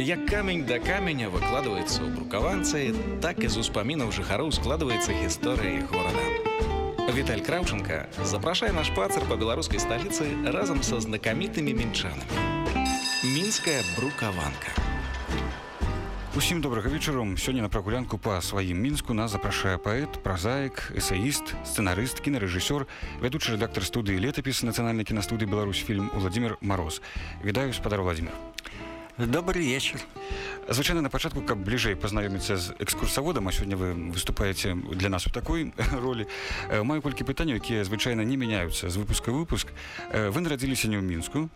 Як камень да каменя выкладваецца ў брукаванцы, так і з успамінаў жыхароў складваецца гісторыя горада. Віталь Краўченко запрашае наш пацар па беларускай сталіцы разам са знакамітымі мінчанамі. Мінская брукаванка. Усім добрага вечару сёння на прагулянку па сваім мінску нас запрашае паэт празаік эсаіст сцэнарыст кінарэжысёр вядучы рэдактар студыі летапіс нацыянальнай кінастудыі Беларусь фільм уладзімир мороз відаю спадар владимир добрый вечер. Звычайна на пачатку каб бліжэй пазнаёміцца з экскурсаводам а сёння вы выступаеце для нас у такой ролі маю колькі пытанняў якія звычайна не мяняюцца з выпуска выпуск. Вы нарадзіліся не ў мінску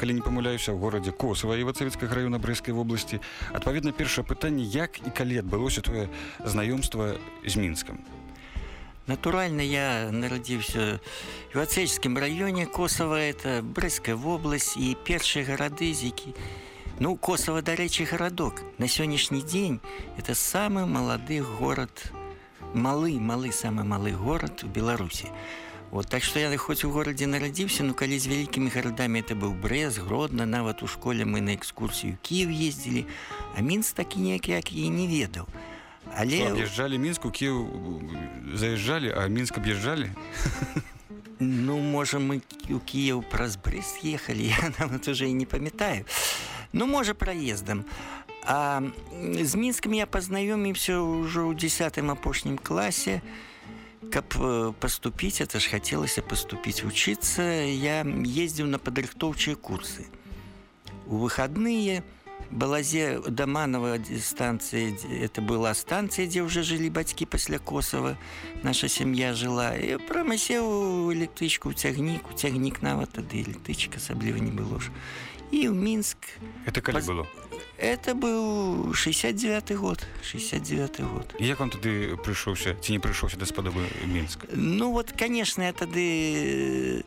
калі не памыляюся ў горадзе косава і вацавецкага раёна брэскай вобласці адпаведна першае пытанне як і калі адбылося тое знаёмства з мінскам натуральна я нарадзіўся в ацельскім раёне косава это брэская вобласць і першыя гарады з які Ну, Косово, дарэчы, гарадок. На сённяшні дзень это самы малады горад, малы, малы самы малы горад у Беларусі. Вот, так што я хоць у горадзе нарадзіўся, ну калі з вялікімі гарадамі это быў брэз, гродна, нават у школе мы на экскурсію Кіев ездзілі, а мінс такі неяк як і не ведаў. Але аб'язджалі мінску Кіев заязджалі, а мінск аб'язджалі. Ну можа мы у Кіев праз брэз ехалі, я нават уже і не памятаю ну можа праездам а з мінскім я пазнаёміўся ўжо ў десятым апошнім класе каб паступіць это ж хацелася паступіць вучыцца я ездзіў на падрыхтоўчыя курсы. У выходные балазе даманова станцыя это была станцыя дзе ўжо жылі бацькі пасля косава наша сям'я жыла і прамасеў электрычку цягнік у цягнік нават тады электрычка асабліва не было ж і ў мінск это калі было? Это быў 69 год 69 год. Як он тады прыйшоўся ці не прыйшоўся да спадобы мінск ну вот конечно я тады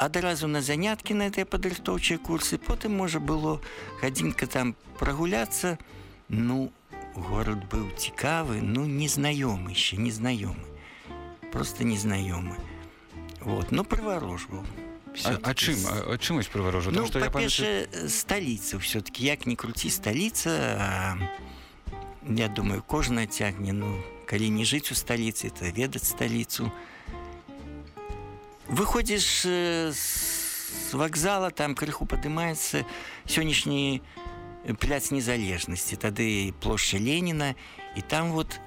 адразу на заняткі на этой падрыхтоўчыя курсы потым можа было гадзінка там прагуляцца ну горад быў цікавы ну незнаёмы яшчэ незнаёмы просто незнаёмы вот ну прыварожваў А, а чым а, чымось прыварожа ну, па памятаю... сталіца все-таки як не круці сталіца я думаю кожная цягне ну калі не жыць у сталіцы то ведаць сталіцу выходзіш з вакзала там крыху падымаецца сённяшні пляц незалежнасці тады плошча Леніна і там вот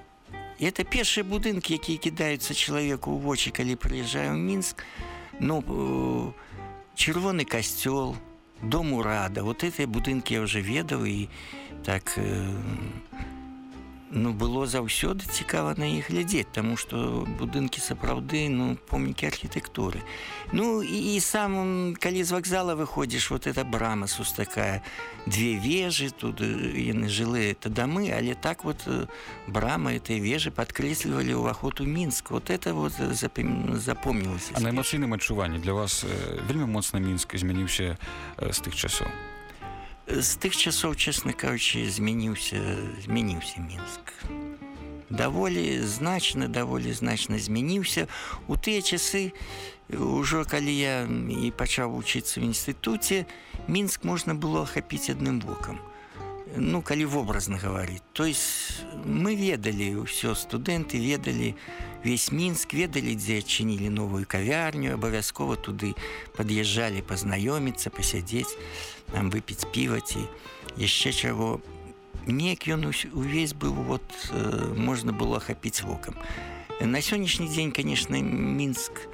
это першыя будынкі якія кідаюцца чалавеку ў вочы калі прыязджаю ў мінск ну чырвоны касцёл дом урада вот этой будынкі я уже ведаў і так э, ну было заўсёды цікава на іх глядзець тому что будынкі сапраўды ну помнікі архітэктуры. Ну і, і сам калі з вакзала выходзіш вот эта брама сус такая две вежы тут яны жылыя это дамы але так вот брама этой вежы подкрэслівалі ўваход у мінск. Вот это вот запомнілася на эмацыйным адчуванні для вас вельмі моцна мінск змяніўся з тых часоў з тых часоў чесна кажучы змяніўся змяніўся мінск даволі значна даволі значна змяніўся у тыя часы ўжо калі я і пачаў вучыцца в інстытуце мінск можна было ахапіць адным вокам ну калі вобразна гаварыць. То есть мы ведалі ўсё студэнты ведалі весь мінск ведалі дзе адчынілі новую кавярню абавязкова туды пад'язджалі пазнаёміцца пасядзець нам выпіць піва ці яшчэ чаго. Неяк ён увесь быў вот э, можна было ахапіць вокам. На сённяшні дзень конечно мінск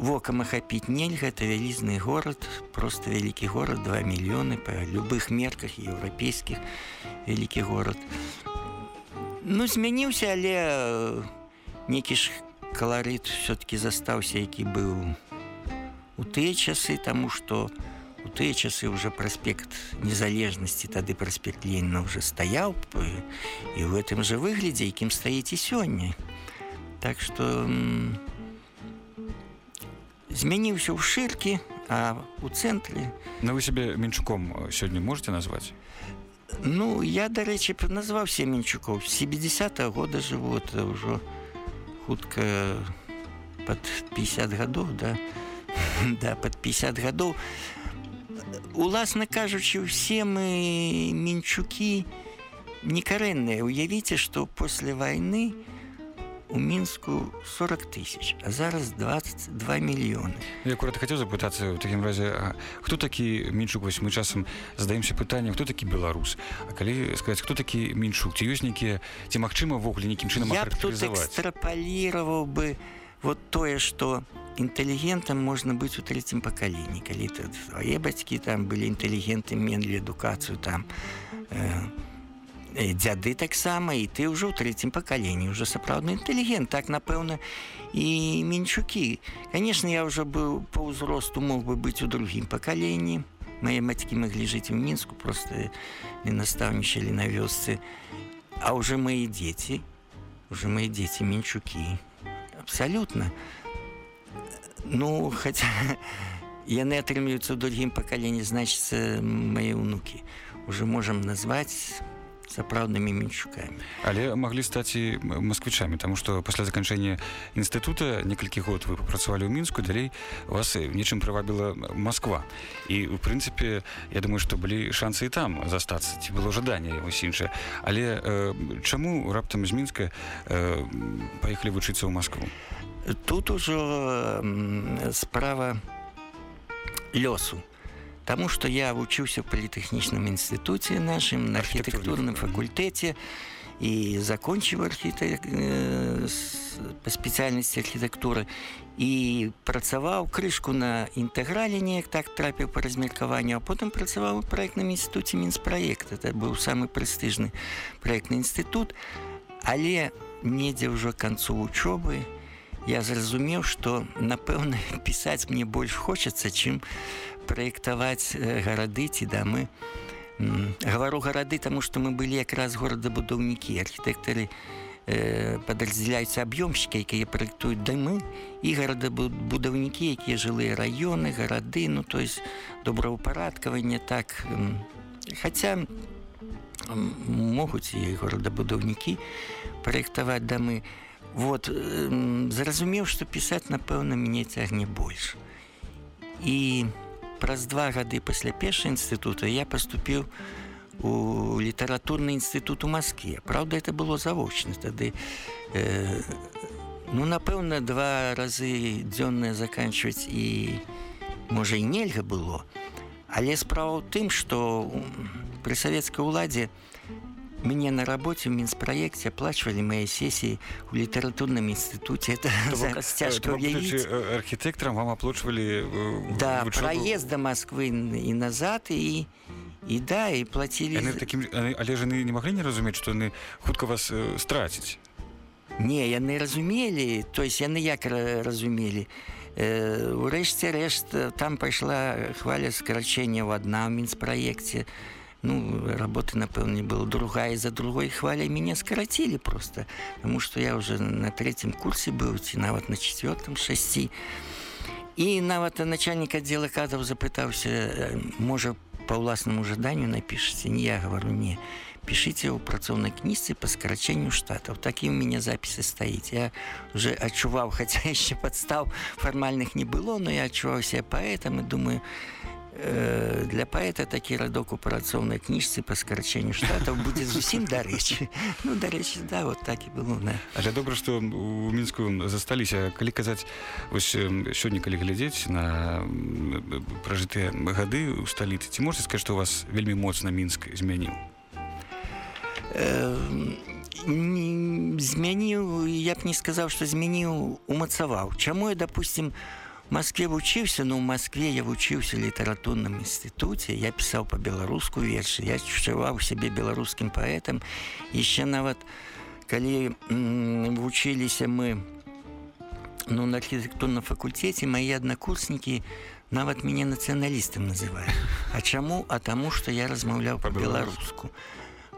вокам ахапіць нельга это вялізны горад просто вялікі горад 2 мільёны па любых мерках еўрапейскіх вялікі горад. Ну змяніўся але некі ж каларыт все-таки застаўся які быў у тыя часы тому что у тыя часы уже праспект незалежнасці тады праспект Леніна уже стаяў і в гэтым жа выглядзе якім стаіце сёння. Так что у змяніўся ў шыркі а у цэнтры. На вы сябе мінчуком сёння можете назваць ну я дарэчы назваўся мінчукоў 70 -го года это ўжо хутка под 50 гадоў да? Да под 50 гадоў уласна кажучы усе мы мінчукі некарэнныя уявіце што пасля вайны у мінску 40 тысяч а зараз 22 мільёны Я акурат хацеў запытацца ў такім разе хто такі мінчук вось мы часам задаемся пытаннем хто такі беларус А калі сказаць хто такі мінчук ці ёсць нейкія ці магчыма ввогуле нейкім чынам я экстраполировал бы вот тое что інтэлігентам можна быць у третьем пакаленні калі свае бацькі там былі інтэлігенты менлі адукацыю там э, э, дзяды таксама і ты ўжо ў третьем пакаленні уже сапраўдны інтэлігент так напэўна і мінчукі конечно я уже быў по ўзросту мог бы быць у другім пакаленні мае бацькі маглі жыць у мінску просто не настаўнічалі на вёсцы а уже мои дзеці уже мои дзеці мінчукі абсалютна ну хаця яны атрымліваюцца ў другім пакаленні значыцца мае ўнукі уже можам назваць сапраўднымі мінчукамі але маглі стаць і москвічамі тому что пасля заканчэння інстытута некалькі год вы папрацавалі ў мінску далей вас нечым прывабіла Москва і у прынцыпе я думаю что былі шансы і там застацца ці было жаданне вось іншае. Але э, чаму раптам з мінска э, паехалі вучыцца ў Москву тут ужо справа лёсу Таму што я вучыўся ў палітэхнічным інстытуце нашым на архітэктурным факультэце і закончыў архітек э, па спецыяльнасці архітэктуры і працаваў крышку на інтэграле неяк так трапіў па размеркаванню а потым працаваў у праектным інстытуце мінспраект это быў самы прэстыжны праектны інстытут але недзе ўжо канцу вучобы я зразумеў што напэўна пісаць мне больш хочацца чым праектаваць э, гарады ці дамы гавару гарады таму што мы былі якраз горадабудаўнікі архітэктары э, падраздзяляюцца аб'ёмшчыкі якія праектуюць дамы і гарадабудаўнікі якія жылыя раёны гарады ну то есть добраўпарадкаванне так хаця могуць і горадабудаўнікі праектаваць дамы вот зразумеў што пісаць напэўна мяне цягне больш і праз два гады пасля першай інстытута я паступіў у літаратурны інстытут у Маскве. Праўда это было завочна тады. Э, ну напэўна два разы дзённыя заканчваць і можа і нельга было. Але справа ў тым што пры савецкай уладзе мне на работе в Минспроекте оплачивали мои сессии в литературном институте. Это зараз тяжко уявить. архітэктарам вам аплочвалі э, Да, вучобу? проезд до Москвы и назад, и, и да, и платили... Яны за- такім але ж яны не маглі не разумець што яны хутка вас э, страціць Не, яны разумелі, то есть яны як ра- разумелі. Э, Урэшце рэшт э, там пайшла хваля скарачэння ў адна ў мінспраекце. Ну, работы, напэўна, не было другая за другой хваляй мяне скарацілі просто. Таму што я уже на третьем курсе быў ці нават на четвертом шасці. І нават начальнік аддзела кадраў запытаўся, э, можа, по ўласнаму жаданню напішаце, не я говорю не. Пішыце ў працоўнай кніжцы па скарачэнню штатаў. Так і ў мяне запісы стаіць. Я уже адчуваў, хаця яшчэ падстаў фармальных не было, но я адчуваў себе паэтам і думаю, э, для паэта такі радок у працоўнай кніжцы па скарачэнню штатаў будзе зусім дарэчы. Ну дарэчы, да, вот так і было. Да. Але добра што у мінску засталіся калі казаць вось эм, сёння калі глядзець на пражытыя гады ў сталіцы ці можете сказаць што у вас вельмі моцна мінск змяніў Э, змяніў я б не сказаў што змяніў умацаваў чаму я допустим Москве вучыўся но ў Москве я вучыўся літаратурным інстытуце я пісаў па-беларуску вершы я адчуваў сябе беларускім паэтам яшчэ нават калі вучыліся мы ну на архітэктурным факультэце мае аднакурснікі нават мяне нацыяналістам называюць А чаму а таму што я размаўляў па-беларуску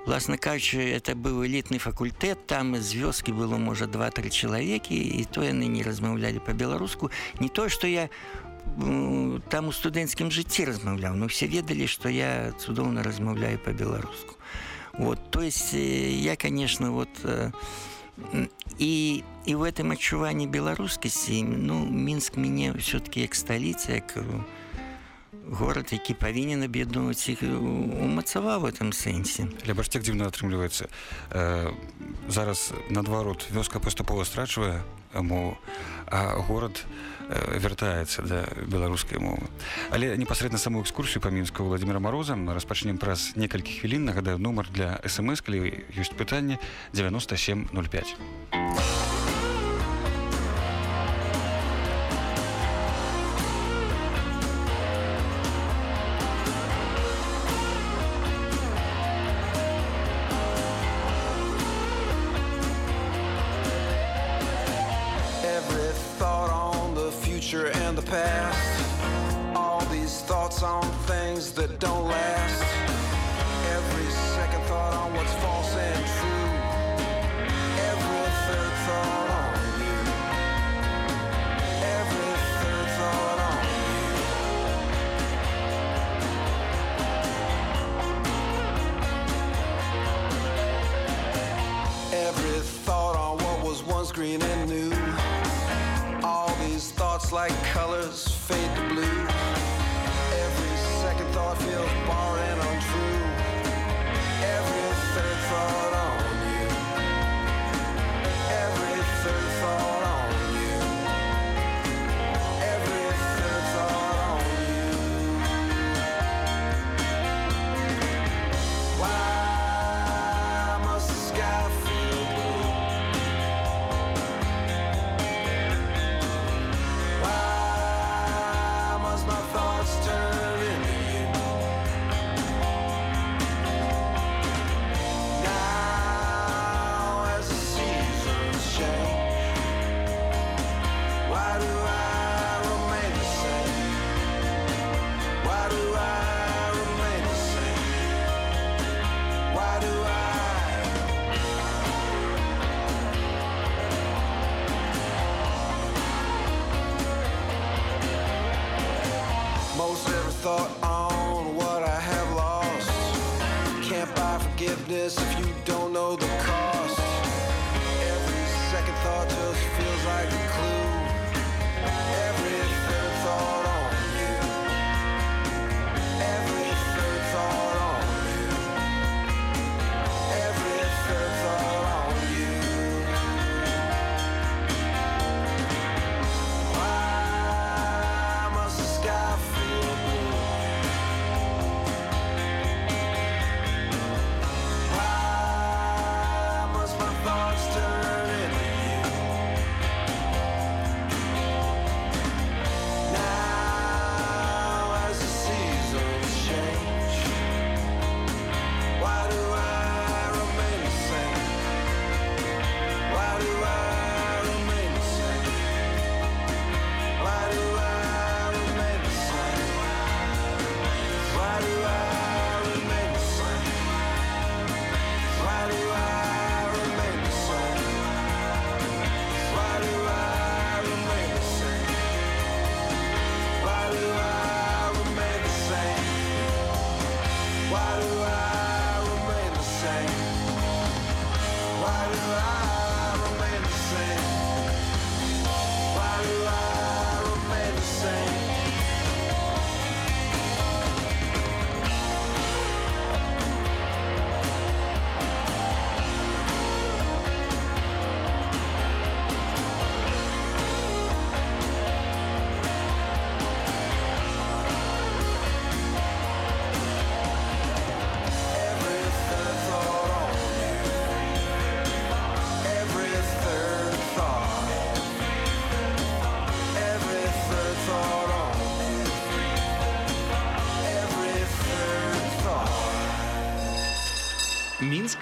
Власна кажучы, это быў элітны факультэт, там з вёскі было можа два-тры чалавекі і то яны не размаўлялі па-беларуску. Не тое, што я там у студэнцкім жыцці размаўляў, но все ведалі, што я цудоўна размаўляю па-беларуску. Вот, то есть я, конечно, вот і, і в этом адчуванні беларускасці ну мінск мяне все-таки як сталіца як горад які павінен аб'ядноўваць іх умацаваў в этом сэнсе але бач так дзіўна атрымліваецца э, зараз наадварот вёска паступова страчвае мову а горад э, вяртаецца да беларускай мовы. Але непасрэдна саму экскурсію па мінску владимира морозам распачнем праз некалькі хвілін. Нагадаю нумар для смс калі ёсць пытанне 9705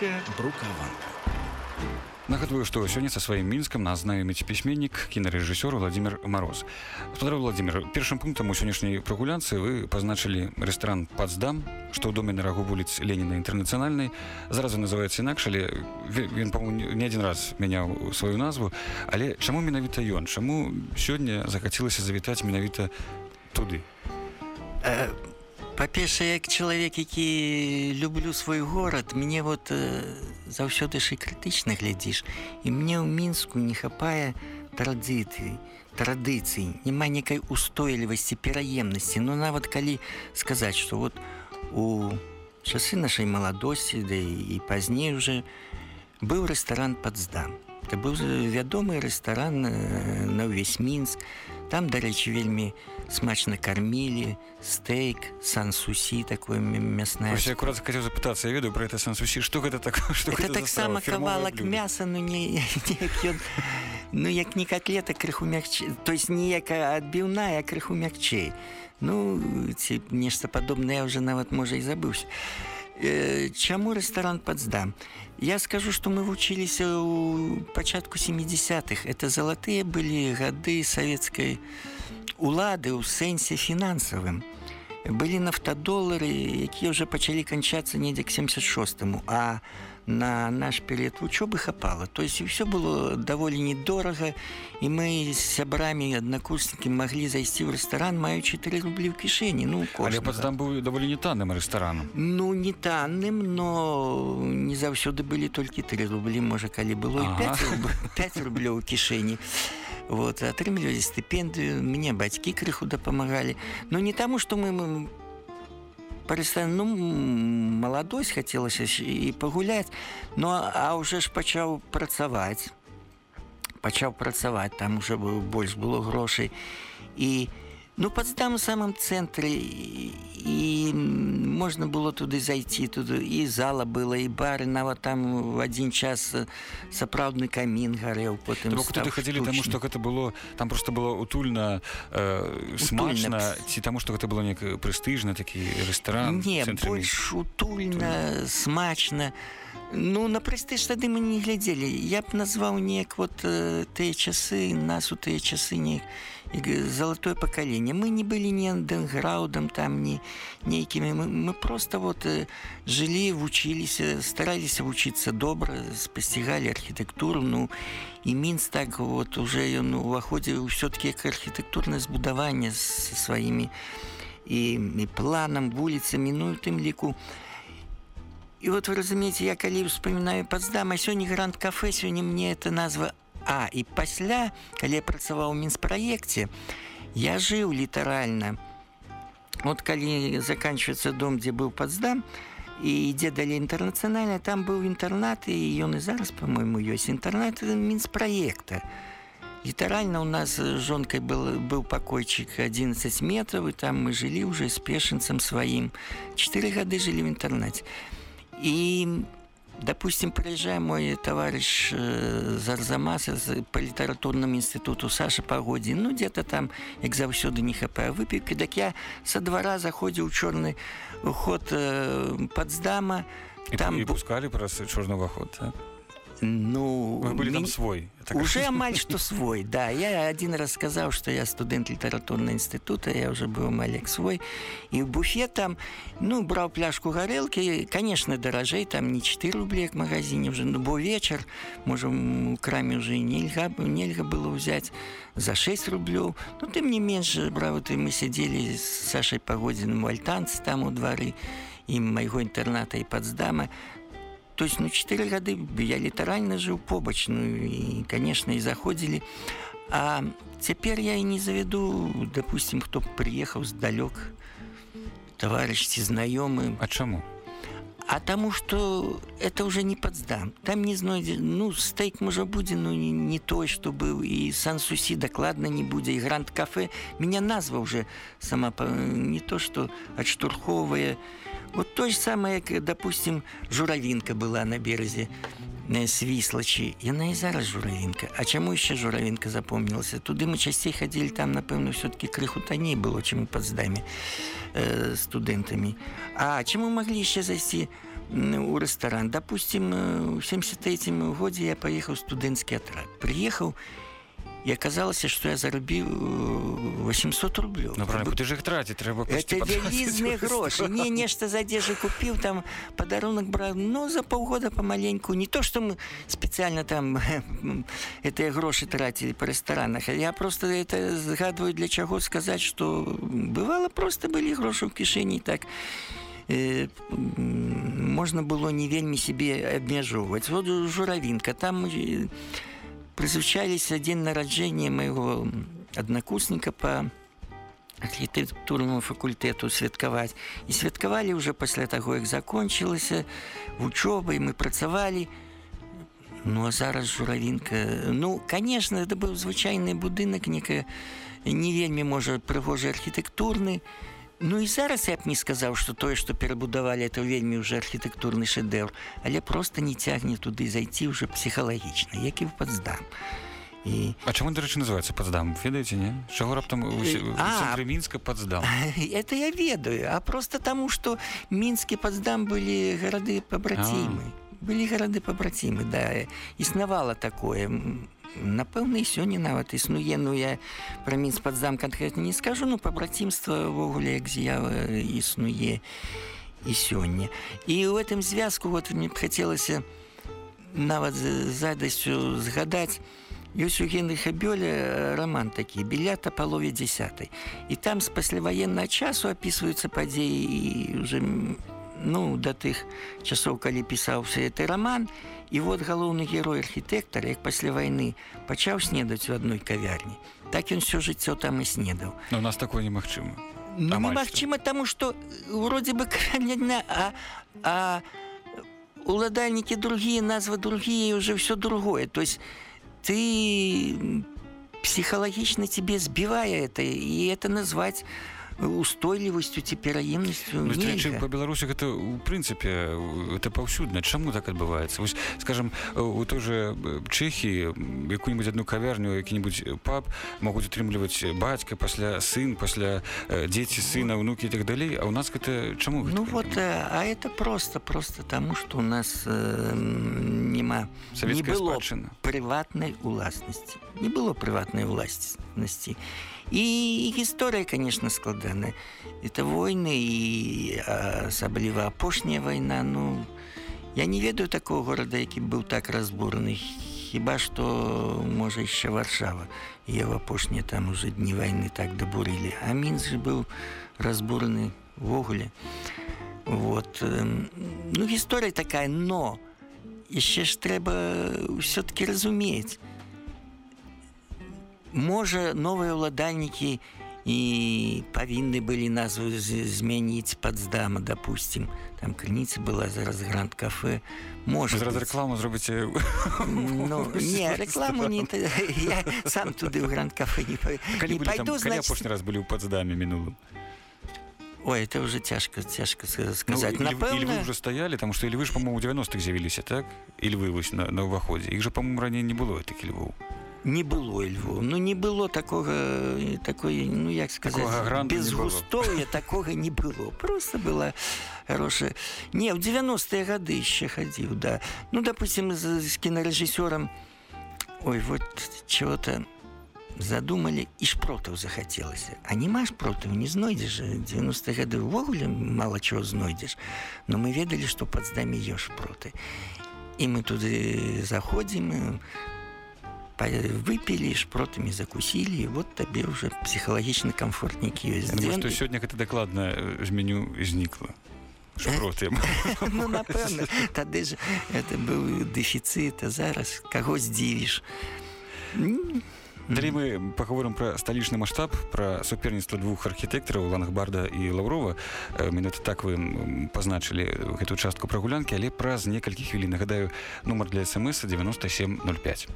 беларуская брукаванка Нагадваю, што сёння са сваім мінскам нас знаёміць пісьменнік, кінарэжысёр Владзімир Мароз. Спадар Владзімир, першым пунктам у сённяшняй прагулянцы вы пазначылі рэстаран Пацдам, што ў доме на рагу вуліц Леніна інтэрнацыянальнай. Зараз ён называецца інакш, але ён па не адзін раз мяняў сваю назву. Але чаму менавіта ён, чаму сёння захацелася завітаць менавіта туды? Э па-першае як чалавек які люблю свой горад мне вот э, заўсёды ж і крытычна глядзіш і мне ў мінску не хапае традыцыі традыцый няма некай устойлівасці пераемнасці ну нават калі сказаць што вот у часы нашай маладосці да і пазней уже быў рэстаран падздам то быў вядомы рэстаран э, на ўвесь мінск у там дарэчы вельмі смачна кармілі стейк сансусі такое мясная я акурат хацеў запытацца я ведаю про это сансусі што гэта так што гэта за таксама кавалак мяса ну не неяк ён ну як не котлета крыху мякчэй то есть ніякая адбіўная крыху мякчэй. Ну ці нешта падобнае уже нават можа і забыўся. Э, Чаму рэстаран падздам? Я скажу, што мы вучыліся ў пачатку 70-х. Это залатыя былі гады савецкай улады ў сэнсе фінансавым. Былі нафтадолары, якія ўжо пачалі канчацца недзе к 76-му, а на наш перыяд вучобы хапала. То есть ўсё было даволі недорага і мы з сябрамі аднакурснікі маглі зайсці ў рэстаран, маючы 3 рублі ў кішэні. Ну, Але пацдам быў даволі не танным рэстаранам Ну не танным, но не заўсёды былі толькі 3 рублі, можа калі было Ага. 5, руб... 5 рублёў у кішэні. Вот, атрымлівалі стыпендыю, мне бацькі крыху дапамагалі. Но не таму, што мы, мы парыстан ну маладосць хацелася і пагуляць, Ну а ўжо ж пачаў працаваць. Пачаў працаваць, там уже быў больш было грошай і ну падстам у самым цэнтры і, можна было туды зайти туды і зала была і бары. Нават там в адзін час сапраўдны камін гарэў потым бок туды хадзілі таму што гэта было там просто было утульна э, смачна ці таму што гэта было неяк прэстыжна такі рэстаран не больш утульна смачна ну на прэстыж тады мы не глядзелі я б назваў неяк вот э, тыя часы нас у тыя часы не залатое пакаленне мы не былі не андэграўдам там не нейкімі мы, мы просто вот э, жылі вучыліся стараліся вучыцца добра спасцігалі архітэктуру ну і мінс так вот уже ён уваходзіў ўсё-таки як архітэктурнае збудаванне з сваімі і, і планам вуліцамі ну у тым ліку і вот вы разумееце я калі успамінаю падздам а сёння гранд кафе сёння мне это назва а і пасля калі я працаваў мінспраекце я жыў літаральна вот калі заканчивается дом дзе быў падздам і ідзе далей інтэрнацыянальна там быў інтэрнат і ён і зараз по-мойму ёсць інтэрнат мінспраекта літаральна у нас з жонкай был быў пакойчык 11 метров і там мы жылі уже з пешанцам сваім 4 гады жылі в інтэрнаце і допустим прыязджае мой таварыш э, з арзамаса з па літаратурнаму інстытуту саша пагодзі ну где-то там як заўсёды не хапае выпіўкі дак я са двара заходзіў у чорны ход э, падздама і, там і бу- пускалі праз чорны уваход так? Ну вы там мен- свой я так уже разумею. амаль што свой да. Я один раз сказаў што я студэнт літаратурнага інстытута я уже быў малек свой. І ў буфет там ну браў пляшку гарэлкі конечно даражэй там не 4 рублі як магазине уже ну бо вечар можа у краме уже і нельга нельга было ўзяць за 6 рублёў ну тым не менш браў ты мы сядзелі з сашай пагодзіным у альтанцы там у двары і майго інтэрната і падздама То есть, ну, 4 гады я літаральна жыў побач, ну, і, конечно, і заходзілі. А цяпер я і не завяду, допустим, хто б прыехаў здалёк, таварыш ці знаёмы. А чаму А таму, што это уже не падздам. Там не знойдзе, ну, стейк можа будзе, ну, не, не той, што быў, і сан-сусі дакладна не будзе, і гранд-кафе. Меня назва уже сама не то, што адштурхоўвае. Вот то же самое, як, допустим, журавінка была на березе э, свіслачы. Яна і зараз журавінка. А чаму яшчэ журавінка запомнілася? Туды мы часцей хадзілі, там, напэўна, ўсё-таки крыху танней было, чым у падздаме э, студэнтамі. А чаму маглі яшчэ зайсці у рэстаран? Допустим, у 73 годзе я паехаў студэнцкі атрад. Прыехаў і аказалася, што я зарабіў э, 800 рублёў. Ну, правильно, куды ж іх траціць трэба Это вялізныя грошы не нешта з адзежы купіў там падарунак браў ну за паўгода памаленьку не то што мы спецыяльна там гэтыя грошы трацілі па рэстаранах я просто это згадваю для чаго сказаць што бывала просто былі грошы ў кішэні так э, м, можна было не вельмі сябе абмяжоўваць вот журавінка там э, прызвычаліся дзень нараджэння майго аднакурсніка па архітэктурнаму факультэту святкаваць і святкавалі ўжо пасля таго як закончылася вучобай мы працавалі ну а зараз журавінка ну конечно это быў звычайны будынак некая не вельмі можа прыгожы архітэктурны Ну і зараз я б не сказаў што тое што перабудавалі это вельмі ўжо архітэктурны шэдэўр але просто не цягне туды зайти ўжо псіхалагічна які в падздам і А чаму дарэчы называется? Падздам ведаеце не? Чаго раптам мінска падздам это я ведаю. А просто таму что мінскі падздам былі гарады пабрацімы былі гарады пабрацімы да. Існавала такое напэўна сёння нават існуе ну я пра мінс падзам канкрэтна не скажу ну пабрацімства ўвогуле як з'ява існуе і сёння. І ў гэтым звязку вот мне б хацелася нават задасцю згадаць ёсць у генрыха бёля роман такі білята палове десятой і там з пасляваеннага часу опісваюцца падзеі і уже ну да тых часоў калі пісаўся гэты роман і вот галоўны герой архітэктар, як пасля вайны пачаў снедаць у адной кавярні. Так ён все жыццё там і снедаў. Но у нас такое немагчыма. Ну, немагчыма таму, што вроде бы кавярня, а, а уладальнікі другія назвы другія уже ўсё другое. То есть ты псіхалагічна тебе збівае это і это назваць устойлівасцю ці пераемнасцю па беларусі гэта у прынцыпе это паўсюдна чаму так адбываецца вось скажем у той же чэхі якую-нибудь одну кавярню які-нибудь пап могуць атрымліваць бацька пасля сын пасля дзеці сына унукі і так далей а у нас гэта чаму ну вот а это просто просто таму что у нас э, няма савецкая прыватнай уласнасці не было прыватнай уласнасці і гісторыя конечно складаная это войны і асабліва апошняя вайна ну я не ведаю такого города які быў так разбураны. Хіба что можа яшчэ варшава. Я в апошнія там уже дні войны так дабурылі. А мінс же быў разбураны ввогуле вот ну гісторыя такая но яшчэ ж трэба ўсё-таки разумець можа новыя ўладальнікі і павінны былі назву змяніць падздама допустим. Там крыніца была зараз гранд кафе. Можа зараз рекламу зробіце ну, не рекламу не я сам туды ў гранд кафе не, не пойду значит... раз былі ў падздаме мінулым Ой, это уже цяжка цяжка сказать. ну, напэўна... уже стаялі там что или вы ж по-моему 90-х з'явіліся так? Или вы вось на, на ўваходзе іх же по-моему раней не было такі львоў не было льву ну не было такого такой ну як сказать без густоя такого не было просто была хорошая не в 90-е гады еще ходил да. Ну допустим с кинорежиссером ой вот чего-то задумали і шпротаў захацелася а не маш протыў не знойдзеш 90 гады увогуле мало чего знойдзеш но мы ведалі что падздаме ёж проты і мы туды заходзім мы выпілі шпротамі закусілі вот табе ўжо псіхалагічны камфортнік ёсць што сёння гэта дакладна з меню знікла ну, тады ж это быў дэфіцыт а зараз каго здзівіш Далей мы паговорым пра сталічны маштаб пра суперніцтва двух архітэктараў лангбарда і лаўрова менавіта так вы пазначылі гэтую частку прагулянкі але праз некалькі хвілін нагадаю нумар для смс 9705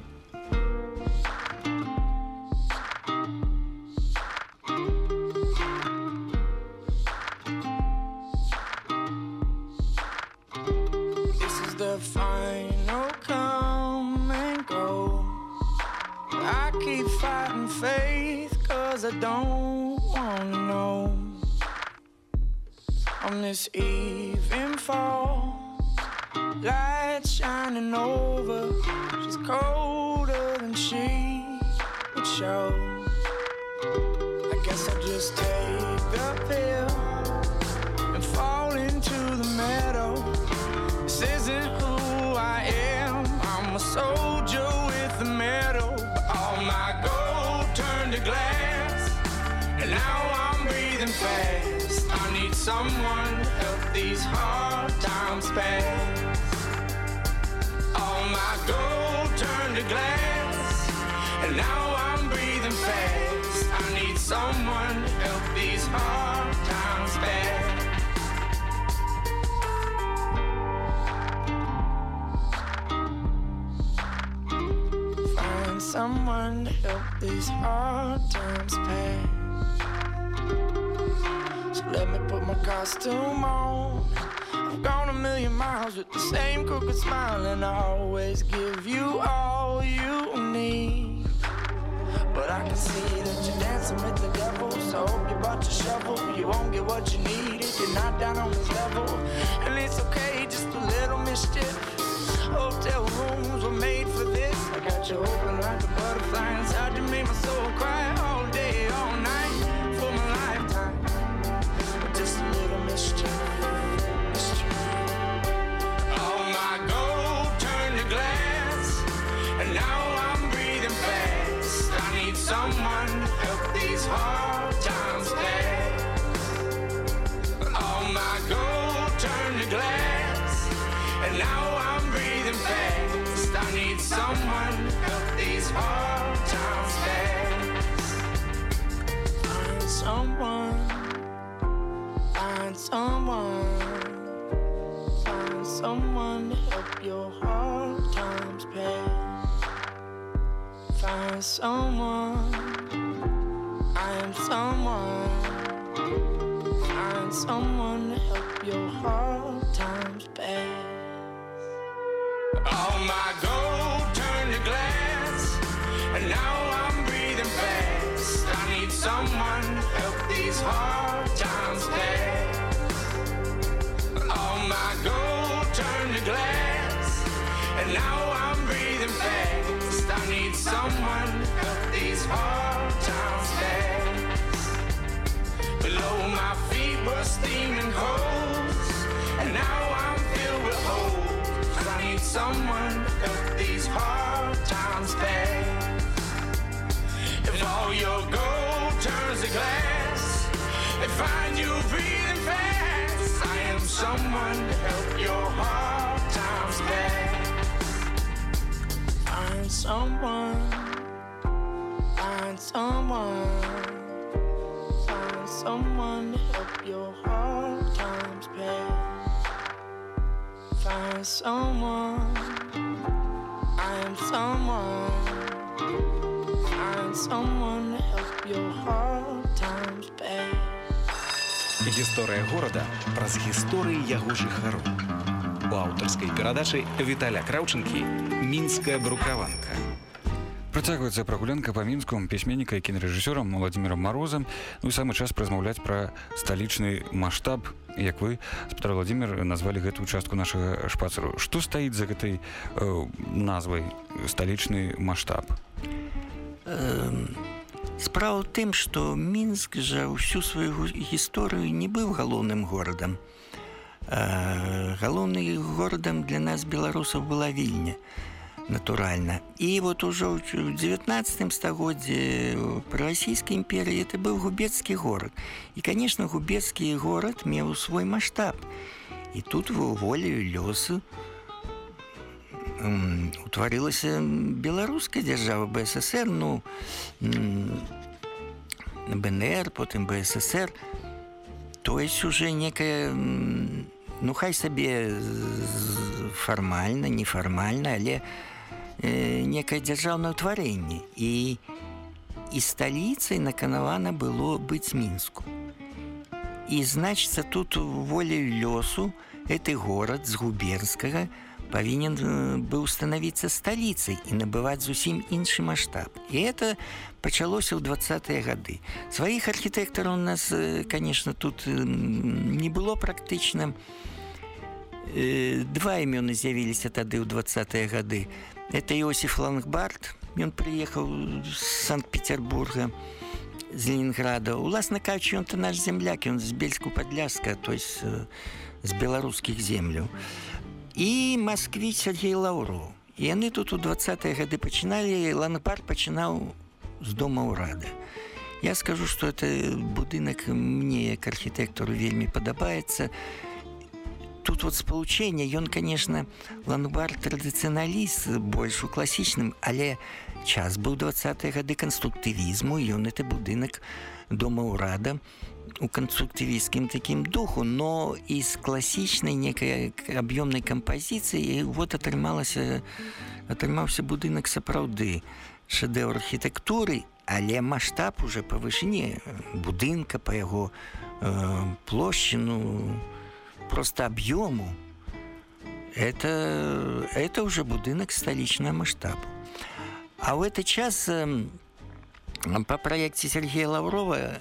This is the final come and go. I keep fighting faith, cause I don't wanna know. On this even fall, light shining over, she's cold she would show I guess I'll just take the pill and fall into the meadow. This isn't who I am. I'm a soldier with the medal. All my gold turned to glass and now I'm breathing fast. I need someone to help these hard times pass. All my gold turned to glass and now I'm breathing fast I need someone to help these hard times pass. Find someone to help these hard times pass. So let me put my costume on. I've gone a million miles with the same crooked smile, and I always give you all you need. But I can see that you're dancing with the devil, so hope you brought your shovel. You won't get what you need if you're not down on this level. And it's okay, just a little mischief. Hotel rooms were made for this. I got you open like a butterfly inside. You made my soul cry all day, I need someone help these hard times. Find someone. Find someone. Find someone to help your hard times pass. Find someone. I am someone. Find someone to help your hard times. All my gold turned to glass, and now I'm breathing fast. I need someone help these hard times pass. All my gold turned to glass, and now I'm breathing fast. I need someone to help these hard times pass. Below my feet were steaming holes, and now I'm filled with hope. Someone to help these hard times pass. If all your gold turns to glass, they find you breathing fast. I am someone to help your hard times pass. Find someone. Find someone. Find someone to help your hard times pass. Find someone. I am someone. Find someone to help your hard times pass. Гісторыя горада праз гісторыі яго жыхароў. У аўтарскай перадачы Віталя Краўчынкі мінская брукаванка. Працягваецца прагулянка па мінску пісьменніка і кінарэжысёрам владимиром морозам ну і самы час размаўляць пра сталічны маштаб як вы спадар владимир назвалі гэтую частку нашага шпацару. Што стаіць за гэтай э, назвай сталічны маштаб Эм, Справа тым, што Мінск жа ўсю сваю гісторыю не быў галоўным горадам. Э, Галоўным горадам для нас беларусаў была вільня натуральна. І вот ужо ў 19 стагоддзе пры расійскай імперыі это быў губецкі горад. І конечно губецкі горад меў свой маштаб. І тут волею лёсу м, утварылася беларуская дзяржава бСср ну бнр потым бСср то есть уже некая ну хай сабе фармальна нефармальна але э, некае дзяржаўнае ўтварэнне і і сталіцай наканавана было быць мінску і значится тут волею лёсу гэты горад з губернскага павінен э, быў станавіцца сталіцай і набываць зусім іншы маштаб і это пачалося ў двадцатыя гады сваіх архітэктараў у нас э, конечно тут э, не было практычна Э, два імёны з'явіліся тады ў двадцатыя гады это Іосиф лангбард ён прыехаў з санкт-петербурга з Ленінграда уласна кажучы ён то наш земляк ён з бельску падляска то есть э, з беларускіх земляў і москвіч Сергей Лаўро і яны тут у двадцатыя гады пачыналі лангбард пачынаў з дома ўрада я скажу что это будынак мне як архітэктару вельмі падабаецца тут вот спалучэнне ён конечно ланбар традыцыяналіст больш у класічным але час быў двадцатыя гады канструктывізму ён это будынак дома ўрада у канструктывістскім такім духу но і з класічнай некай аб'ёмнай кампазіцыі вот атрымалася атрымаўся будынак сапраўды шэдэўр архітэктуры але маштаб уже па вышыні будынка па яго э, площину просто аб'ёму это это уже будынак столичного масштаба. А в этот час э, по проекте сергея лаврова э,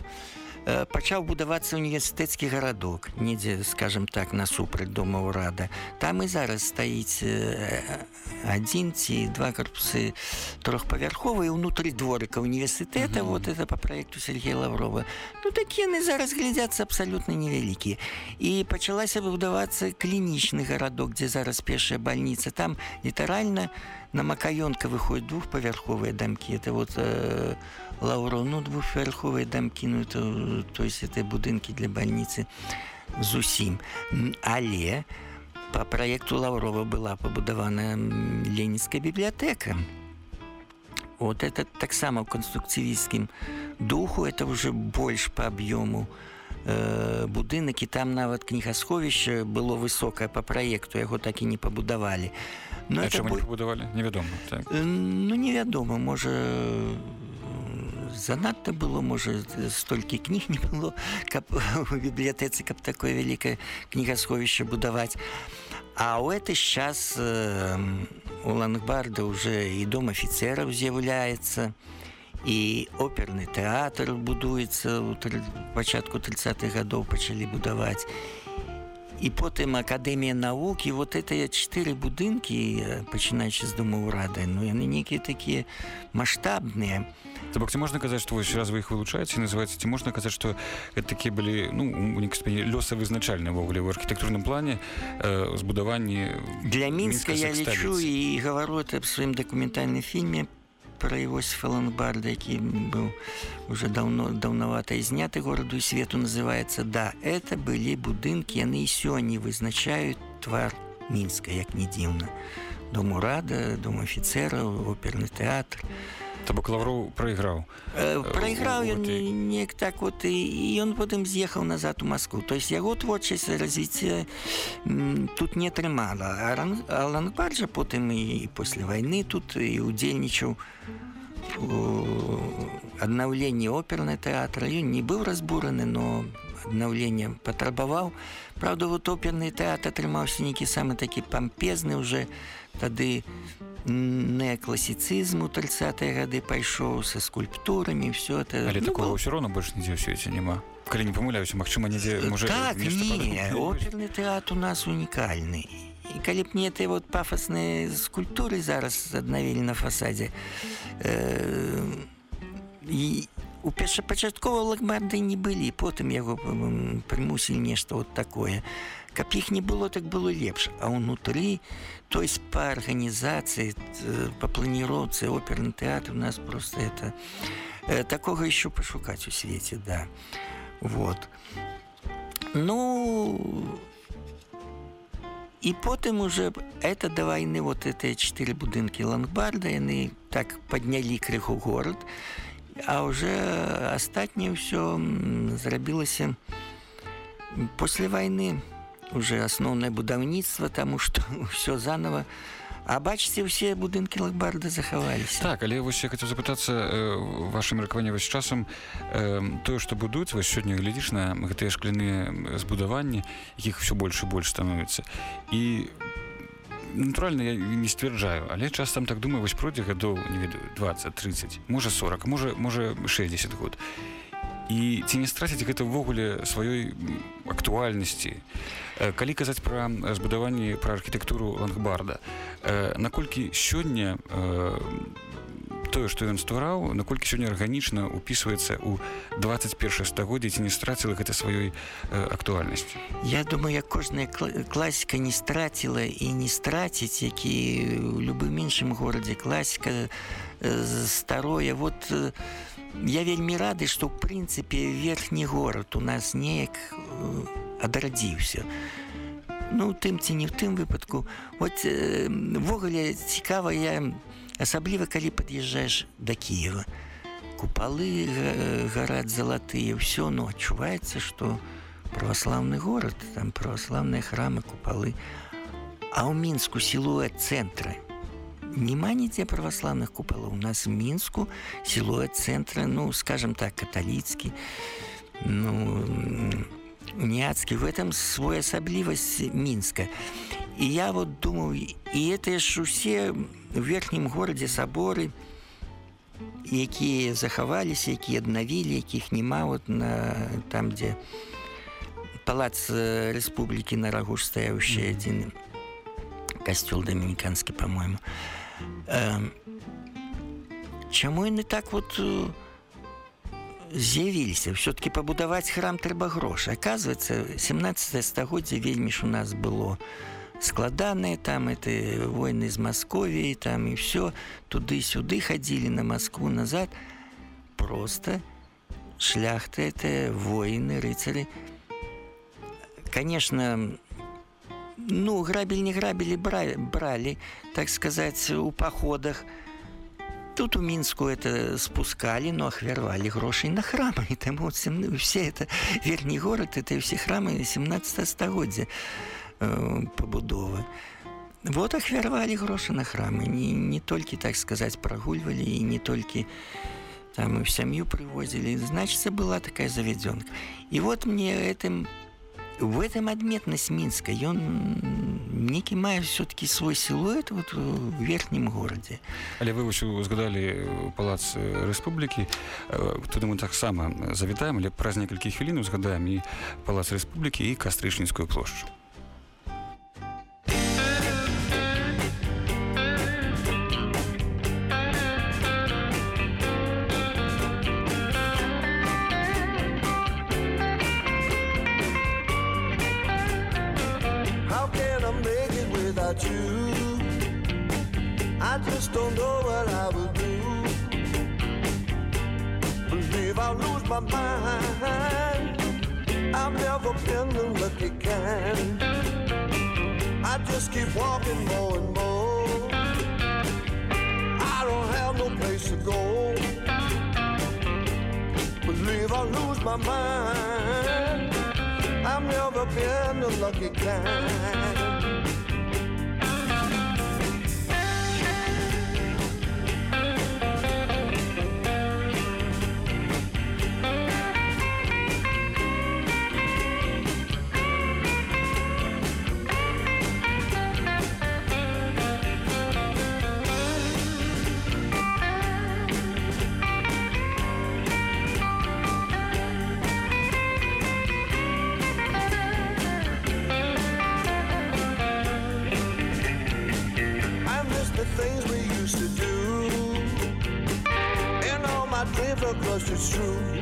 пачаў будавацца універсітэцкі гарадок недзе скажем так насупраць дома ўрада там і зараз стаіць э, адзін ці два корпусы трохпавярховыя ўнутры дворыка універсітэта mm -hmm. вот это по проекту сергея лаврова. Ну такія яны зараз глядзяцца абсалютна невялікія і пачалася будавацца клінічны гарадок дзе зараз першая больница. Там літаральна на макаёнка выходит двухпавярховыя дамкі это вот э, лаўро ну двухпавярховыя дамкі ну то есть это будынкі для больницы зусім але по проекту лаўрова была пабудавана ленінская бібліятэка вот это таксама ў канструкцывісцкім духу это уже больш по аб'ёму э, будынак і там нават кнігасховішча было высокае по праекту яго так і не пабудавалі но это бо... пабудавалі невядома так. ну невядома можа занадта было можа столькі кніг не было каб у бібліятэцы каб такое вялікае кнігасховішча будаваць а ў это час э, у лангбарда уже і дом афіцераў з'яўляецца і оперны тэатр будуецца у пачатку 30-х гадоў пачалі будаваць і потым акадэмія навук і вот это чатыры будынкі пачынаючы з дома ўрады ну яны нейкія такія маштабныя То бок ці можна казаць што вось раз вы іх вылучаеце называецца ці можна казаць што гэта такія былі ну лёса вызначальна ввогуле ў архітэктурным плане э, збудаванні для мінска я лічу і гавару это аб сваім дакументальным фільме про Иосиф Лангбарда, який был уже давно, давновато изняты городу и свету, называется «Да, это были будинки, они и сегодня вызначают твар Минска, як не дивно. Дом Урада, дом офицеров, оперный театр – То бок лавроў прайграў прайграў ён не, неяк так вот і ён потым з'ехаў назад у Маскву то есть яго творчасць развіцця тут не атрымала лангбарджа потым і после войны тут і удзельнічаў аднаўленне оперны тэатр ён не быў разбураны но аднаўленне патрабаваў Праўда вот оперны тэатр атрымаўся нейкі самы такі пампезны уже тады у неокласіцызму 30 гады пайшоў са скульптурамі все это. Але ну, такого ўсё роўно больш нідзе ў свеце няма. Калі не памыляюся Мачыма нідзе можа так, оперны тэатр у нас унікальны. І калі б не ты вот пафасныя скульптуры зараз аднавілі на фасадзе э, і у першапачаткова лагмарды не былі потым яго прымусілі нешта вот такое каб іх не было так было лепш а ўнутры то есть по организации по планіроўцы оперны тэатр у нас просто это э, такога еще пашукаць у свеце да вот ну і потым уже это да войны вот это четыре будынкі лангбарда яны так поднялі крыху город а уже астатняе ўсё зрабілася после войны у уже асноўнае будаўніцтва таму што ўсё заново. А бачыце ўсе будынкі лакбарда захаваліся так але вось я хацеў запытацца э, ваше меркаванне вось часам э, тое што будуць вось сёння глядзіш на гэтыя шкляныя збудаванні якіх все больш і больш становіцца. І натуральна я не сцвярджаю але часам так думаю вось пройдзе гадоў не ведаю 20 30 можа 40 можа можа 60 год. І ці не страціць гэта ўвогуле сваёй актуальнасці калі казаць пра збудаванні пра архітэктуру лангбарда наколькі сёння тое што ён ствараў наколькі сёння арганічна упісваецца ў 21 стагоддзе ці не страціла гэта сваёй актуальнасці Я думаю як кожная класіка не страціла і не страціць які ў любым іншым горадзе. Класіка старое. Вот у я вельмі рады што ў прынцыпе верхні горад у нас неяк адрадзіўся. Ну тым ці не ў тым выпадку. Вот ввогуле цікава я асабліва калі пад'язджаеш да кіева куполы га- горят золотые, все, но отчувается, что православный город, там православные храмы, куполы. А у Минску силуэт центра. Нема нигде православных куполов. У нас в Минску силуэт центра, ну, скажем так, католицкий, ну, униатский. В этом свой особливость Минска. И я вот думаю, и это ж усе в верхнім горадзе саборы, якія захаваліся, якія аднавілі, якіх няма вот на там, дзе палац э, рэспублікі на рагу ж стаяўшы адзін касцёл дамініканскі, по-моему. Эм, Чаму яны так вот э, з'явіліся? Все-таки пабудаваць храм трэба грошы. Оказывается 17 стагоддзя вельмі ж у нас было складаныя там это войны з Масковіі там і все туды-сюды хадзілі на Москву назад. Просто шляхта это воины рыцары конечно ну грабель не грабілі брали, брали так сказать у походах. Тут у Мінску это спускали, но ахвярвалі грошай на храмы. І сем- все это верхні горад это все храмы 17 стагоддзя э, пабудовы вот ахвярвалі грошы на храмы не, не толькі так сказаць прагульвалі і не толькі там в сям'ю прывозілі. Значится была такая завядзёнка. І вот мне этим в этом адметнасць мінска ён некі мае все-таки свой силуэт вот в верхнім горадзе. Але вы узгадалі палац э, рэспублікі. Э, туды мы таксама завітаем але праз некалькі хвілін узгадаем і палац рэспублікі і кастрычніцкую плошчу don't know what I will do. Believe I'll lose my mind. I've never been the lucky kind. I just keep walking more and more. I don't have no place to go. Believe I'll lose my mind. I've never been the lucky kind. True.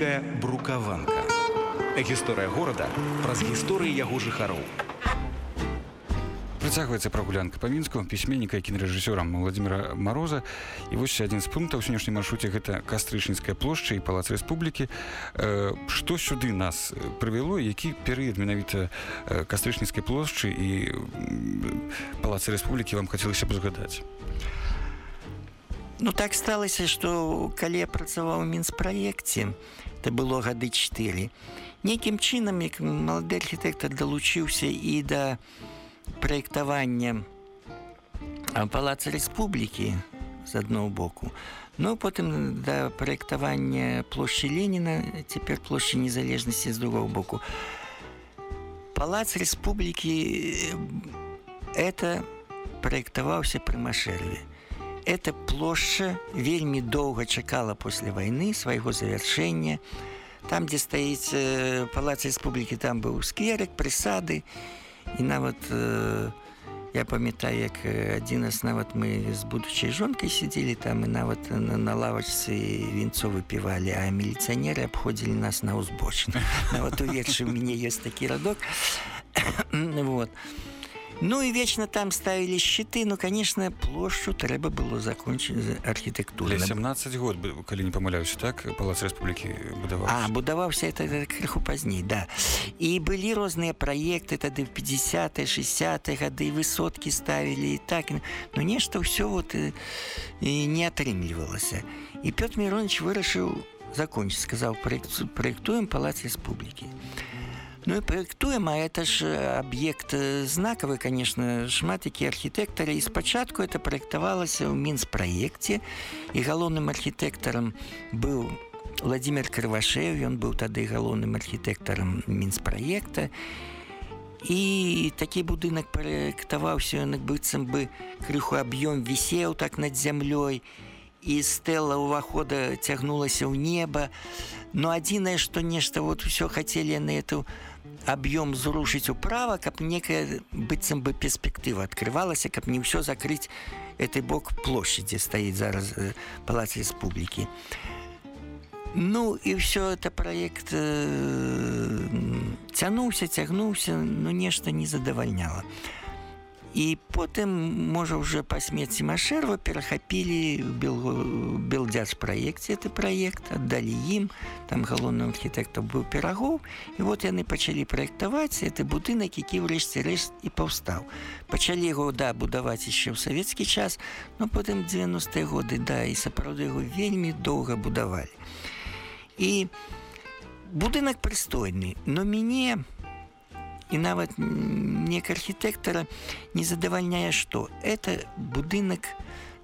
Мінская брукаванка. Гісторыя горада праз гісторыі яго жыхароў. Працягваецца прагулянка па мінску пісьменніка і кінарэжысёрам владимира мороза і вось адзін з пунктаў сённяшняй маршруце гэта кастрычніцкая плошча і палац рэспублікі. Што сюды нас прывяло які перыяд менавіта кастрычніцкай плошчы і палацы рэспублікі вам хацелася б згадаць Ну так сталася, што калі я працаваў у мінспраекце, это было гады 4. Нейкім чынам, як малады архітэктар далучыўся і да праектавання палаца рэспублікі з аднаго боку. Ну потым да праектавання плошчы Леніна, цяпер плошчы незалежнасці з другого боку. Палац рэспублікі это праектаваўся пры машэрве эта плошча вельмі доўга чакала после войны свайго завяршэння. Там дзе стаіць э, палац рэспублікі там быў скверык прысады. І нават э, я памятаю як адзін раз нават мы з будучай жонкай сядзелі там і нават на, на лавачцы вінцо выпівалі а міліцыянеры абходзілі нас на ўзбочна нават увершы у мяне ёсць такі радок. Вот. а Ну і вечна там ставілі щиты ну конечно плошчу трэба было закончыць архітэктуры 17 год калі не памыляюся так палац рэспублікі будаваў а будаваўся это крыху пазней да. І былі розныя праекты тады в 50 60 гады высоткі ставілі і так ну нешта ўсё вот і, і не атрымлівалася і Пётр миронович вырашыў закончыць сказаў проект проектуем палац рэспублікі а Ну і праектуем, а это ж аб'ект знакавы, конечно, шмат які архітэктары і спачатку это праектавалася ў мінспраекце і галоўным архітэктарам быў Владимир Крывашеў, ён быў тады галоўным архітэктарам мінспраекта. І такі будынак праектаваўся ён быццам бы крыху аб'ём вісеў так над зямлёй і стэла ўвахода цягнулася ў неба. Но адзінае, што нешта вот усё хацелі яны эту аб'ём зрушыць управа каб некая быццам бы перспектыва открывалася каб не ўсё закрыць этой бок площади стаіць зараз э, палац республікі ну і все это проект э, цянуўся цягнуўся но нешта не задавальняла а і потым можа уже па смерці машэрва перахапілі белдзяж праекце это проект аддалі ім там галоўным архітэктор быў перагоў і вот яны пачалі праектаваць это будынак які ўрэшце рэшт і паўстаў. Пачалі яго да будаваць яшчэ ў савецкі час но потым 90-е годы да і сапраўды яго вельмі доўга будавалі. І будынак прыстойны но мяне у і нават нек архітэктара не задавальняе што это будынак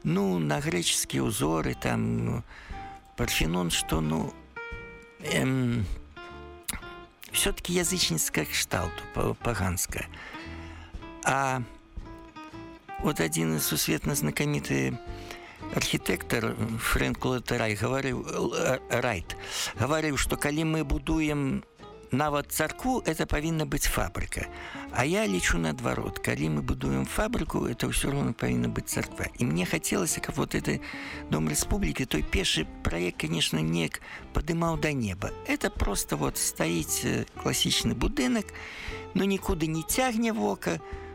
ну на грэческія ўзоры там ну, парфенон што ну эм, все-таки язычніцкая кшталту паганская. А вот один сусветна знакаміты архітэктар фрэнк латарай гаварыў райт гаварыў што калі мы будуем на нават царку это павінна быць фабрыка А я лічу наадварот калі мы будуем фабрыку это ўсё роўно павінна быць царква і мне хацелася каб вот это дом рэспублікі той першы праект конечно неяк падымаў да неба. Это просто вот стаіць класічны будынак но нікуды не цягне вока то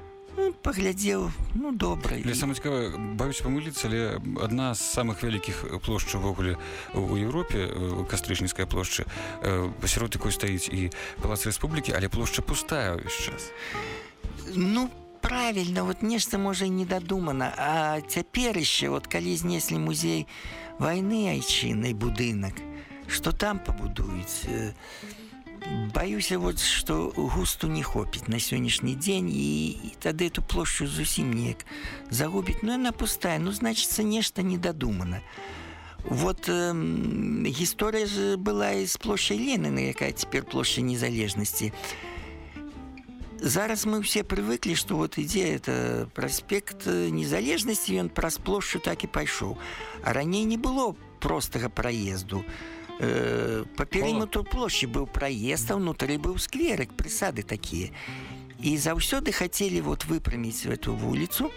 паглядзеў ну добра для самое цікава баюсь памыліцца але адна з самых вялікіх плошч увогуле у Еўропе кастрычніцкая плошча пасярод якой стаіць і палац рэспублікі але плошча пустая ўвесь час? Ну правильно вот нешта можа не дадумана а цяпер яшчэ вот калі знеслі музей войны айчынай будынак что там пабудуюць Баюся вот што густу не хопіць на сённяшні дзень і, і тады эту плошчу зусім неяк загубіць Ну яна пустая ну значыцца нешта недадумана вот э, гісторыя ж была з плошчай Ленына якая цяпер плошча незалежнасці зараз мы все прывыклі што вот ідзе это праспект незалежнасці ён праз плошчу так і пайшоў а раней не было простага праезду то э, по перыметру площади быў праезд а внутри быў скверык прысады такія і заўсёды хацелі вот выпраміць эту вуліцу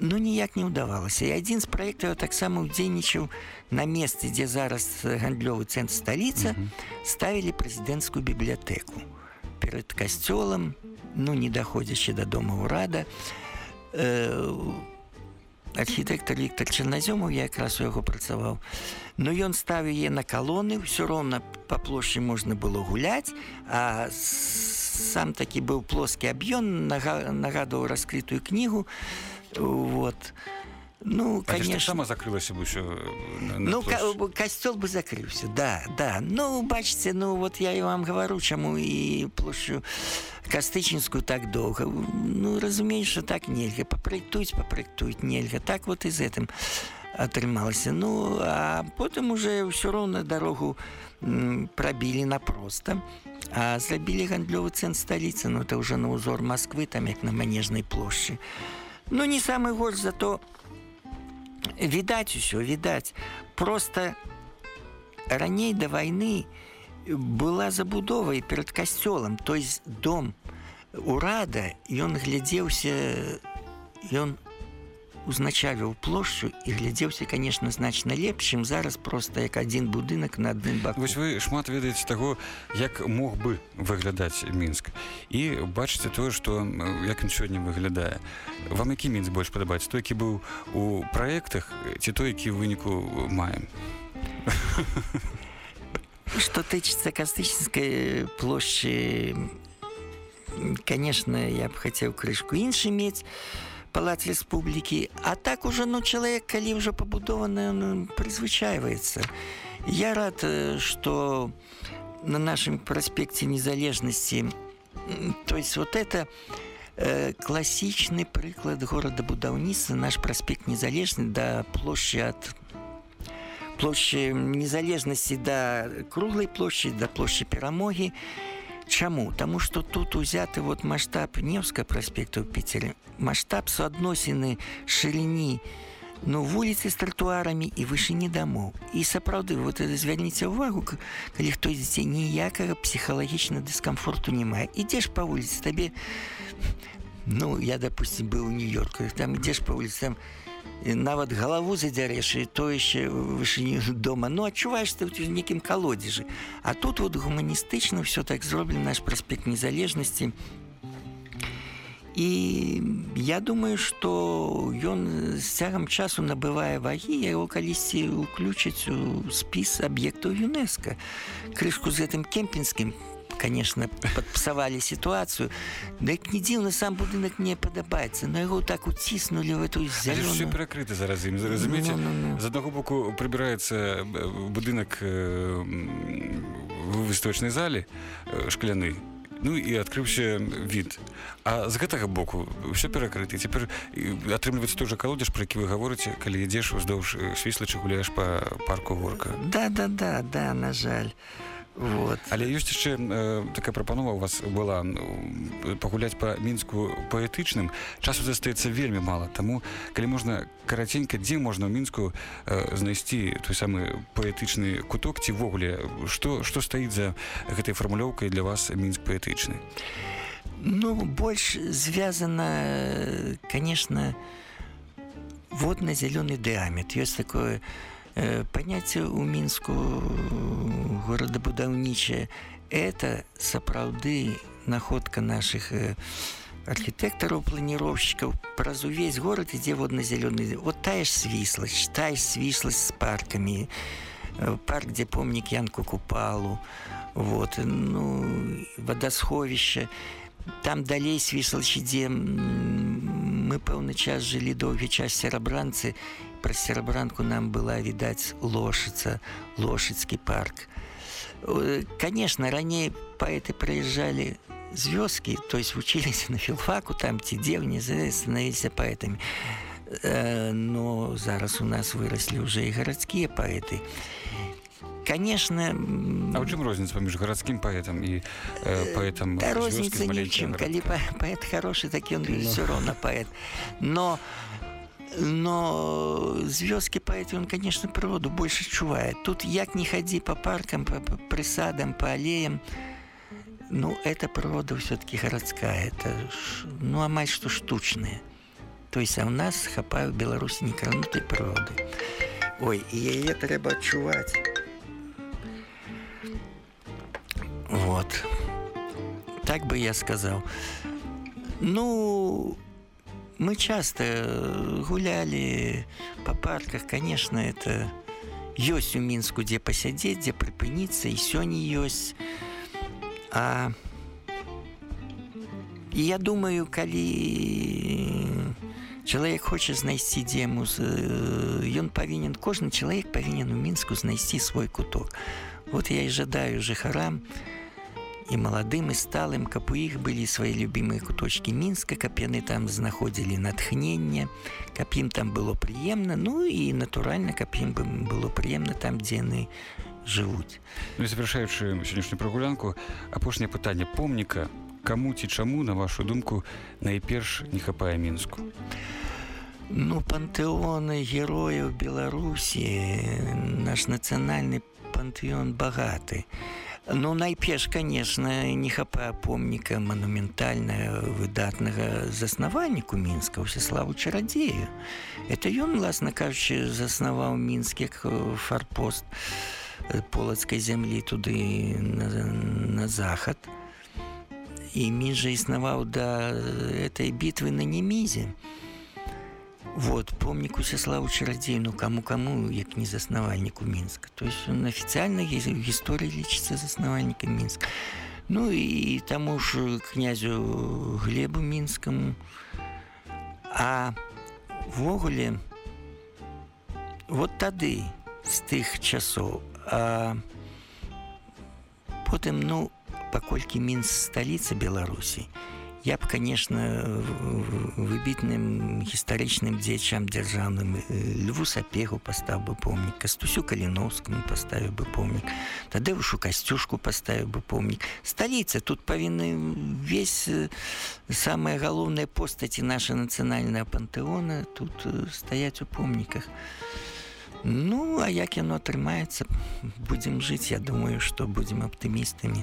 ну ніяк не ўдавалася і адзін з праектаў таксама ўдзейнічаў на месцы дзе зараз гандлёвы цэнтр сталіца ставілі прэзідэнцкую бібліятэку перад касцёлам ну не даходзячы да дома ўрада э, архітэктар Віктор Чарназёмаў я якраз у яго працаваў но ён ставіў яе на калоны ўсё роўна па плошчы можна было гуляць а сам такі быў плоскі аб'ём нагадваў раскрытую кнігу. Вот. Ну конечно. сама закрылася бы ўсё ну ка касцёл бы закрыўся да да. Ну бачыце ну вот я і вам гавару чаму і плошчу кастычынскую так доўга ну разумееш так нельга. Папраектуюць папраектуюць нельга. Так вот і з гэтым атрымалася. Ну а потым уже ўсё роўна дарогу прабілі напросто а зрабілі гандлёвы цэн сталіцы ну это уже на ўзор москвы там як на манежнай плошчы. Ну не самы горш зато відаць усё відаць. Просто раней да войны у была забудовай перад касцёлам то есть дом урада ён глядзеўся ён узначавіў плошчу і глядзеўся конечно значна лепшым зараз просто як адзін будынак на адным баку. Вось вы шмат ведаеце таго як мог бы выглядаць мінск. І бачыце тое что як ён сёння выглядае. Вам які мінц больш падабаецца? Той які быў у праектах ці той які выніку маем? Что тычится Костычинской площади, конечно, я бы хотел крышку инши иметь, Палац Республики. А так уже, ну, человек, коли уже побудованный, он призвычаивается. Я рад, э, что на нашем проспекте Незалежности, то есть вот это э, классичный приклад города Будаўніцтва, наш проспект Незалежный до площади от площади незалежнасці да круглай площади да площади перамогі Чаму Таму что тут узяты вот масштаб невска праспекта ў піцере масштаб суадносіны шырыні ну вуліцы з тротуарамі і вышыні дамоў і сапраўды вот звярніце ўвагу калі хто ідзе ніякага псіхалагічна дыскамфорту не мае ідзеш па вуліцы табе ну я допустим быў у нью-йорку там ідзеш па вуліцам нават галаву задзярэш і то яшчэ вышыні дома. Ну адчуваеш ты ў нейкім калодзежы а тут вот гуманістычна ўсё так зроблена наш праспект незалежнасці і я думаю что ён з цягам часу набывае вагі яго калісьці уключыць у спіс аб'ектаў юнеска крышку з гэтым кемпінскім конечно подпсавалі сітуацыю дык не дзіўна сам будынак мне падабаецца на яго так уціснулі в эту зялёную... перакрыты зараз ім зразумеце ну, ну, ну. з аднаго боку прыбіраецца будынак э, выставачнай зале э, шкляны Ну і адкрыўся від а з гэтага боку ўсё перакрыты цяпер атрымліваецца той жа калодзеж пра які вы гаворыце калі ідзеш уздоўж свіслачы гуляеш па парку горка. Да да да да на жаль Вот. Але ёсць яшчэ э, такая прапанова у вас была э, пагуляць па мінску паэтычным часу застаецца вельмі мала таму калі можна караценька дзе можна ў мінску э, знайсці той самы паэтычны куток ці ввогуле што што стаіць за гэтай фармулёўкай для вас мінск паэтычны ну больш звязана конечно водна-зялёны дыамет ёсць такое Э, понятие у мінску горадабудаўнічае это сапраўды находка наших э, архітэктараў планіроўшчыкаў праз увесь горад ідзе водна-зялёны вот тая ж свісласць тая свісласць з паркамі э, парк дзе помнік янку купалу вот ну вадасховішча там далей свіслач ідзе мы пэўны час жылі доўгі час серабранцы праз серабранку нам была відаць лошыца лошадскі парк. Э, конечно раней паэты прыязджалі з вёскі то есть вучыліся на філфаку там ці дзе не становіліся паэтамі э, но зараз у нас выраслі ўжо і гарадскія паэты конечно а у чым розніца паміж гарадскім паэтам і э, паэтам да, розніца нічым калі паэт хорошы так ён no. все роўна паэт но но з вёскі паэт ён конечно прыроду больше адчувае тут як не хадзі по паркам по прысадам по алеям ну эта прырода все-таки гарадская это ну амаль што штучная. То есть а ў нас хапаю беларусі некранутай прыроды ой і яе трэба адчуваць вот. Так бы я сказал. Ну мы часто гуляли по парках. Конечно это ёсць у мінску дзе пасядзець дзе прыпыніцца і сёння ёсць а і я думаю калі чалавек хоча знайсці дзему ён павінен кожны чалавек павінен у мінску знайсці свой куток. Вот я і жадаю жыхарам і маладым і сталым каб у іх былі свае любімыя куточки мінска каб яны там знаходзілі натхненне каб ім там было прыемна ну і натуральна каб ім бы было прыемна там дзе яны жывуць. Ну завяршаючы сённяшнюю прагулянку апошняе пытанне помніка. Каму ці чаму на вашу думку найперш не хапае мінску? Ну пантэоны герояў беларусі наш нацыянальны пантэон багаты Ну найперш конечно не хапае помніка манументальна выдатнага заснавальніку мінска ўсяславу чарадзею это ён власна кажучы заснаваў мінск як фарпост полацкай зямлі туды на, на захад. І мін жа існаваў да этой бітвы на немізе вот помнік усяславу чарадзей ну каму каму як не заснавальніку мінска то есть он офіцыяльна гісторыі лічыцца заснавальнікам мінска ну і таму ж князю глебу мінскаму а ввогуле вот тады з тых часоў а потым ну паколькі мінс сталіца беларусі я б конечно выбітным гістарычным дзечам дзяржаўным льву сапегу пастаў бы помнік кастусю каліновскому паставіў бы помнік тады вышу касцюшку паставіў бы помнік сталіца тут павінны весь самыя галоўныя постаці наша нацыянальная пантэона тут стаяць у помніках ну а як яно атрымаецца будзем жыць я думаю што будзем аптымістамі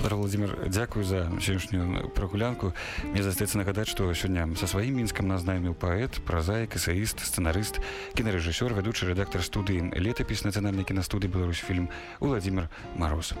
Владимир дзякую за сённяшнюю прагулянку мне застаецца нагадаць што сёння са сваім мінскам нас знайміў паэт празаік эсаіст сцэнарыст кінарэжысёр вядучы рэдактар студыі летапіс нацыянальнай кінастудыі Беларусь фільм Владимир мороз